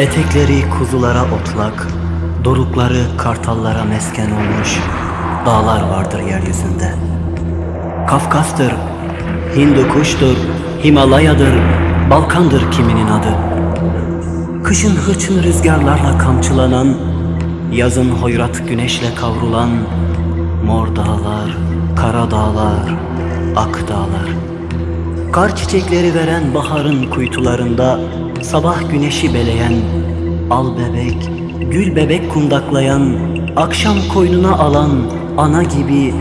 Etekleri kuzulara otlak, dorukları kartallara mesken olmuş dağlar vardır yeryüzünde. Kafkas'tır, Hindu kuştur, Himalaya'dır, Balkan'dır kiminin adı. Kışın hırçın rüzgarlarla kamçılanan, yazın hoyrat güneşle kavrulan mor dağlar, kara dağlar, ak dağlar. Kar çiçekleri veren baharın kuytularında sabah güneşi beleyen al bebek, gül bebek kundaklayan, akşam koynuna alan ana gibi,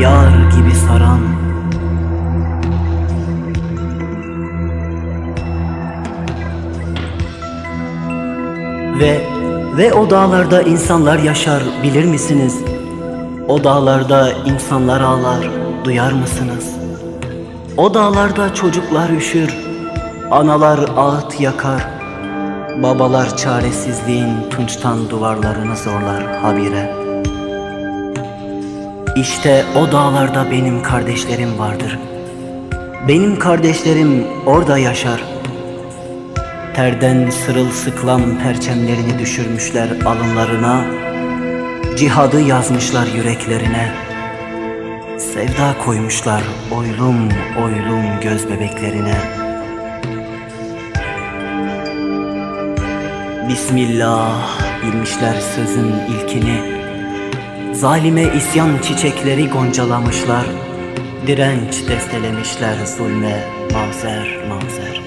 yar gibi saran Ve ve o dağlarda insanlar yaşar bilir misiniz? O dağlarda insanlar ağlar duyar mısınız? O dağlarda çocuklar üşür, analar ağıt yakar, babalar çaresizliğin tunçtan duvarlarını zorlar habire. İşte o dağlarda benim kardeşlerim vardır. Benim kardeşlerim orada yaşar. Terden sırılsıklam perçemlerini düşürmüşler alınlarına, cihadı yazmışlar yüreklerine. Sevda koymuşlar oylum oylum göz bebeklerine. Bismillah bilmişler sözün ilkini. Zalime isyan çiçekleri goncalamışlar. Direnç destelemişler zulme mavzer mavzer.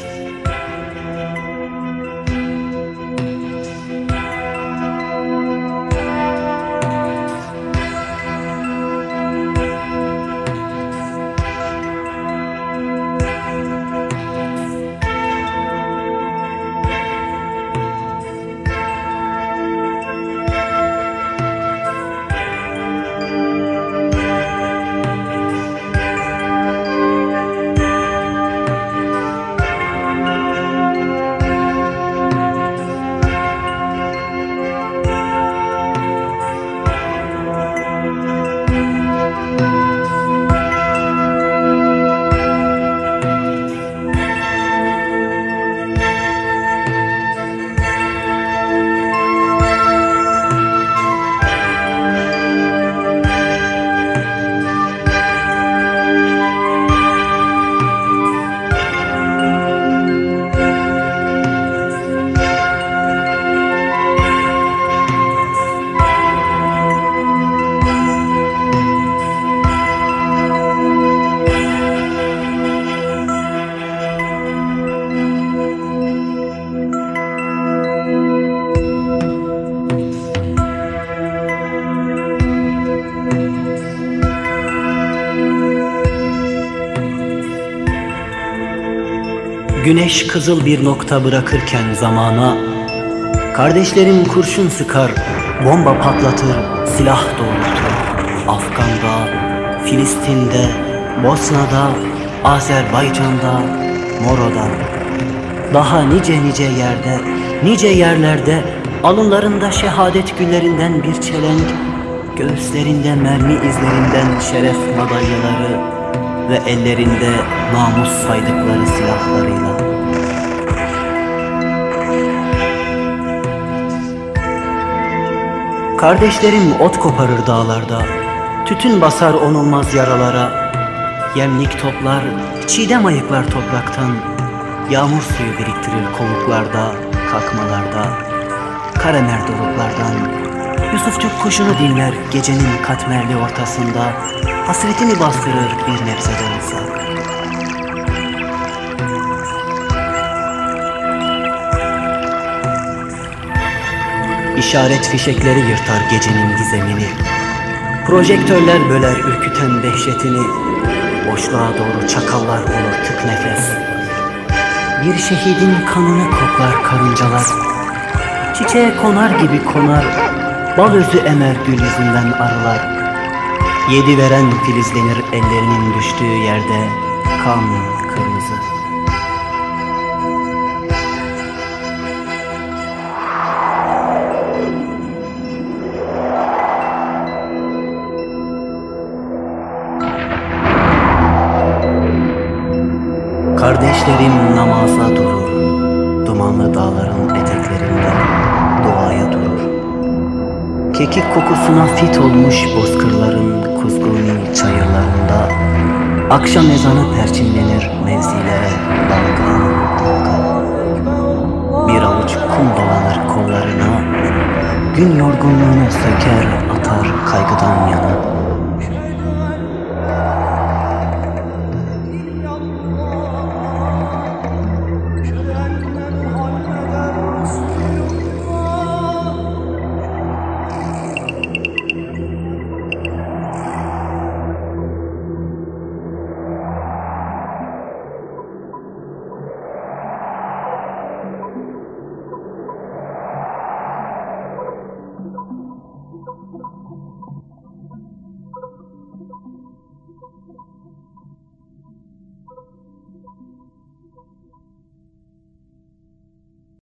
Güneş kızıl bir nokta bırakırken zamana Kardeşlerim kurşun sıkar, bomba patlatır, silah doğrultur Afgan'da, Filistin'de, Bosna'da, Azerbaycan'da, Moro'da Daha nice nice yerde, nice yerlerde Alınlarında şehadet güllerinden bir çelenk Göğüslerinde mermi izlerinden şeref madalyaları ve ellerinde namus saydıkları silahlarıyla. Kardeşlerim ot koparır dağlarda, tütün basar onulmaz yaralara, yemlik toplar, çiğdem ayıklar topraktan, yağmur suyu biriktirir kovuklarda, kalkmalarda, karemer doruklardan, Yusufçuk kuşunu dinler gecenin katmerli ortasında, hasretini bastırır bir nebze de. İşaret fişekleri yırtar gecenin gizemini. Projektörler böler ürküten dehşetini. Boşluğa doğru çakallar olur tık nefes. Bir şehidin kanını koklar karıncalar. Çiçeğe konar gibi konar, bal özü emer gül yüzünden arılar. Yedi veren filizlenir ellerinin düştüğü yerde kan kırmızı. Kardeşlerim namaza durur. Dumanlı dağların eteklerinde aya durur. Kekik kokusuna fit olmuş bozkırların kuzguni çayırlarında Akşam ezanı perçinlenir mevzilere dalga dalga. Bir avuç kum dolanır kollarına Gün yorgunluğunu söker atar kaygıdan yana